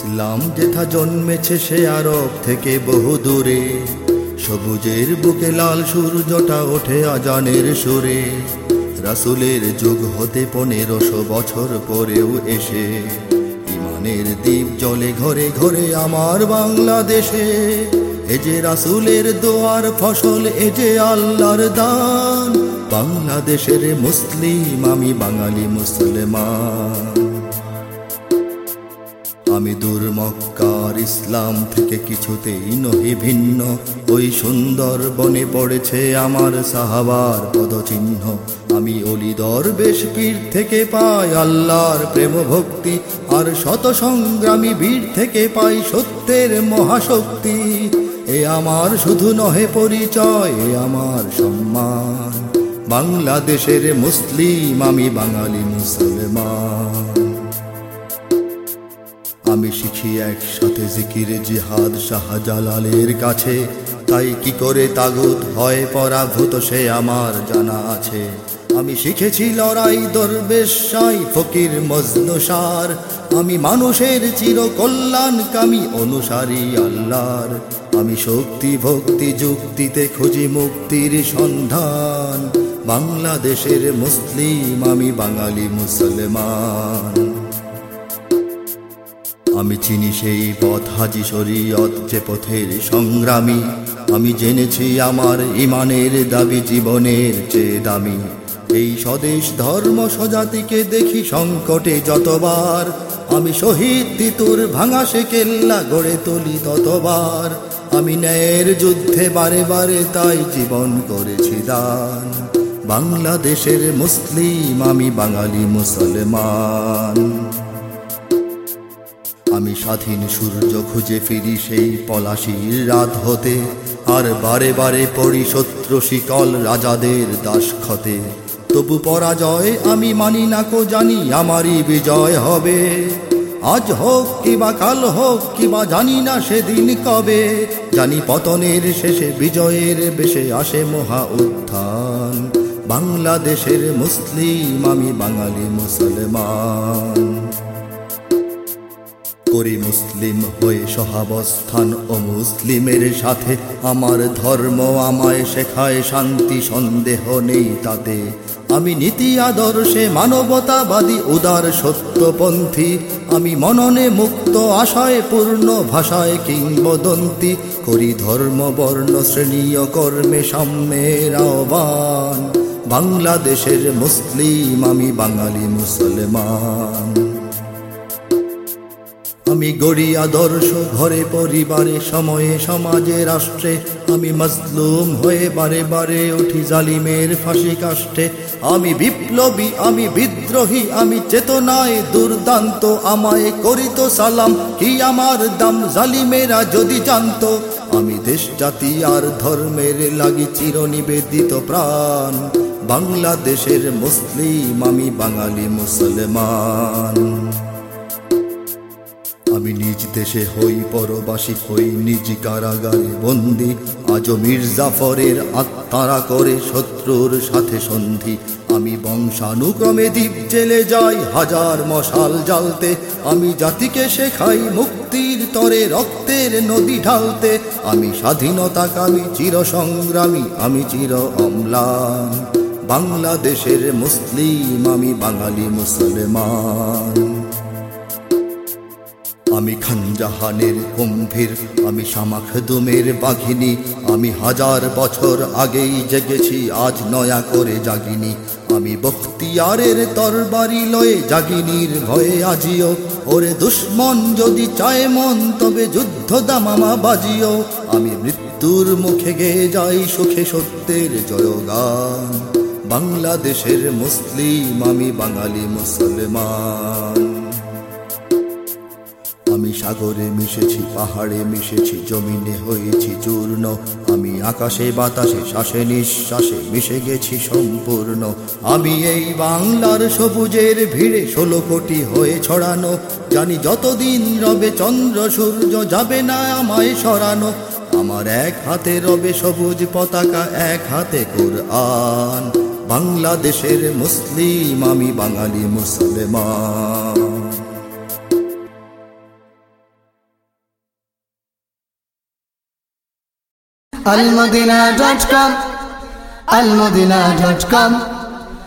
ইসলাম যেথা জন্মেছে সে আরব থেকে বহু দূরে। সবুজের বুকে লাল সূর্যটা ওঠে আজানের সুরে। রাসুলের যুগ হতে পনেরোশো বছর পরেও এসে। ইমানের দ্বীপ জলে ঘরে ঘরে আমার বাংলাদেশে। এ যে রাসুলের দোয়ার ফসল, এ যে আল্লাহর দান। বাংলাদেশের মুসলিম, আমি বাঙালি মুসলমান। আমি দূর মক্কার ইসলাম থেকে কিছুতেই নহি ভিন্ন। ওই সুন্দর বনে পড়েছে আমার সাহাবার পদচিহ্ন। আমি অলিদর বেশ পীর থেকে পাই আল্লাহর প্রেম ভক্তি আর শত সংগ্রামী বীর থেকে পাই সত্যের মহাশক্তি। এ আমার শুধু নহে পরিচয়, এ আমার সম্মান। বাংলাদেশের মুসলিম, আমি বাঙালি মুসলমান। আমি শিখি একসাথে জিকির জিহাদ শাহজালালের কাছে। তাই কি করে তাগুত হয় পরাভূত সে আমার জানা আছে। আমি শিখেছি লড়াই দরবেশাই ফকির মজনুসার। আমি মানুষের চির কল্যাণকামী অনুসারী আল্লাহর। আমি শক্তি ভক্তি যুক্তিতে খুঁজি মুক্তির সন্ধান। বাংলাদেশের মুসলিম, আমি বাঙালি মুসলমান। আমি চিনি সেই পথ হাজি শরীয়ত যে পথের সংগ্রামী। আমি জেনেছি আমার ইমানের দাবি জীবনের চেয়ে দামি। এই স্বদেশ ধর্ম সজাতিকে দেখি সংকটে যতবার। আমি শহীদ তিতুর ভাঙা সে কেল্লা গড়ে তুলি ততবার। আমি ন্যায়ের যুদ্ধে বারে বারে তাই জীবন করেছি দান। বাংলাদেশের মুসলিম, আমি বাঙালি মুসলমান। আমি স্বাধীন সূর্য খুঁজে ফিরি সেই পলাশির রাত হতে, আর বারে বারে পড়ি শত্রু শিকল রাজাদের দাস ক্ষতে তবু পরাজয় আমি মানি না কো জানি আমারই বিজয় হবে। আজ হোক কিবা কাল হোক কিবা জানি না সেদিন কবে, জানি পতনের শেষে বিজয়ের বেশে আসে মহা উত্থান। বাংলাদেশের মুসলিম, আমি বাঙালি মুসলমান। করি মুসলিম হয়ে সহাবস্থান ও মুসলিমের সাথে। আমার ধর্ম আমায় শেখায় শান্তি, সন্দেহ নেই তাতে। আমি নীতি, আদর্শে মানবতাবাদী, উদার, সত্যপন্থী। আমি মননে মুক্ত, আশায় পূর্ণ, ভাষায় কিংবদন্তি। করি ধর্ম, বর্ণ, শ্রেণি ও কর্মে সাম্যের আহ্বান। বাংলাদেশের মুসলিম, আমি বাঙালি মুসলমান। আমি গড়ি আদর্শ, ঘরে, পরিবারে, সময়ে, সমাজে, রাষ্ট্রে। আমি মজলুম হয়ে বারে বারে উঠি জালিমের ফাঁসি কাষ্টে। আমি বিপ্লবী, আমি বিদ্রোহী, আমি চেতনায় দুর্দান্ত। আমায় করিত সালাম, কি আমার দাম জালিমেরা যদি জানত। আমি দেশ, জাতি আর ধর্মের লাগি চির নিবেদিত প্রাণ। বাংলাদেশের মুসলিম, আমি বাঙালি মুসলমান। আমি নিজ দেশে হই পরবাসী, হই নিজ কারাগারে বন্দি। আজ মির্জাফরের আত্মারা করে শত্রুর সাথে সন্ধি। আমি বংশানুক্রমে দ্বীপ জেলে যাই হাজার মশাল জ্বালতে। আমি জাতিকে শেখাই মুক্তির তরে রক্তের নদী ঢালতে। আমি স্বাধীনতা স্বাধীনতাকামী চির সংগ্রামী আমি চির অম্লান। বাংলাদেশের মুসলিম, আমি বাঙালি মুসলমান। আমি খানজাহানের কুম্ভীর আমি শামাখদুমের বাঘিনী, আমি হাজার বছর আগেই জেগেছি, আজ নয়া করে জাগিনি। আমি বখতিয়ারের তরবারি লয়ে জাগিনীর ভয়ে আজিও, ওরে দুশ্মন যদি চায় মন, তবে যুদ্ধ দামামা বাজিও। আমি মৃত্যুর মুখে গেয়ে যাই সুখে সত্যের জয়গান। বাংলাদেশের মুসলিম, আমি বাঙালি মুসলমান। আমি সাগরে মিশেছি, পাহাড়ে মিশেছি, জমিনে হয়েছি চূর্ণ। আমি আকাশে, বাতাসে, শ্বাসে, নিঃশ্বাসে মিশে গেছি সম্পূর্ণ। আমি এই বাংলার সবুজের ভিড়ে ষোলো কোটি হয়ে ছড়ানো। জানি যতদিন রবে চন্দ্র, সূর্য যাবে না আমায় সরানো। আমার এক হাতে রবে সবুজ পতাকা, এক হাতে কোরআন। বাংলাদেশের মুসলিম, আমি বাঙালি মুসলমান। almadina.com almadina.com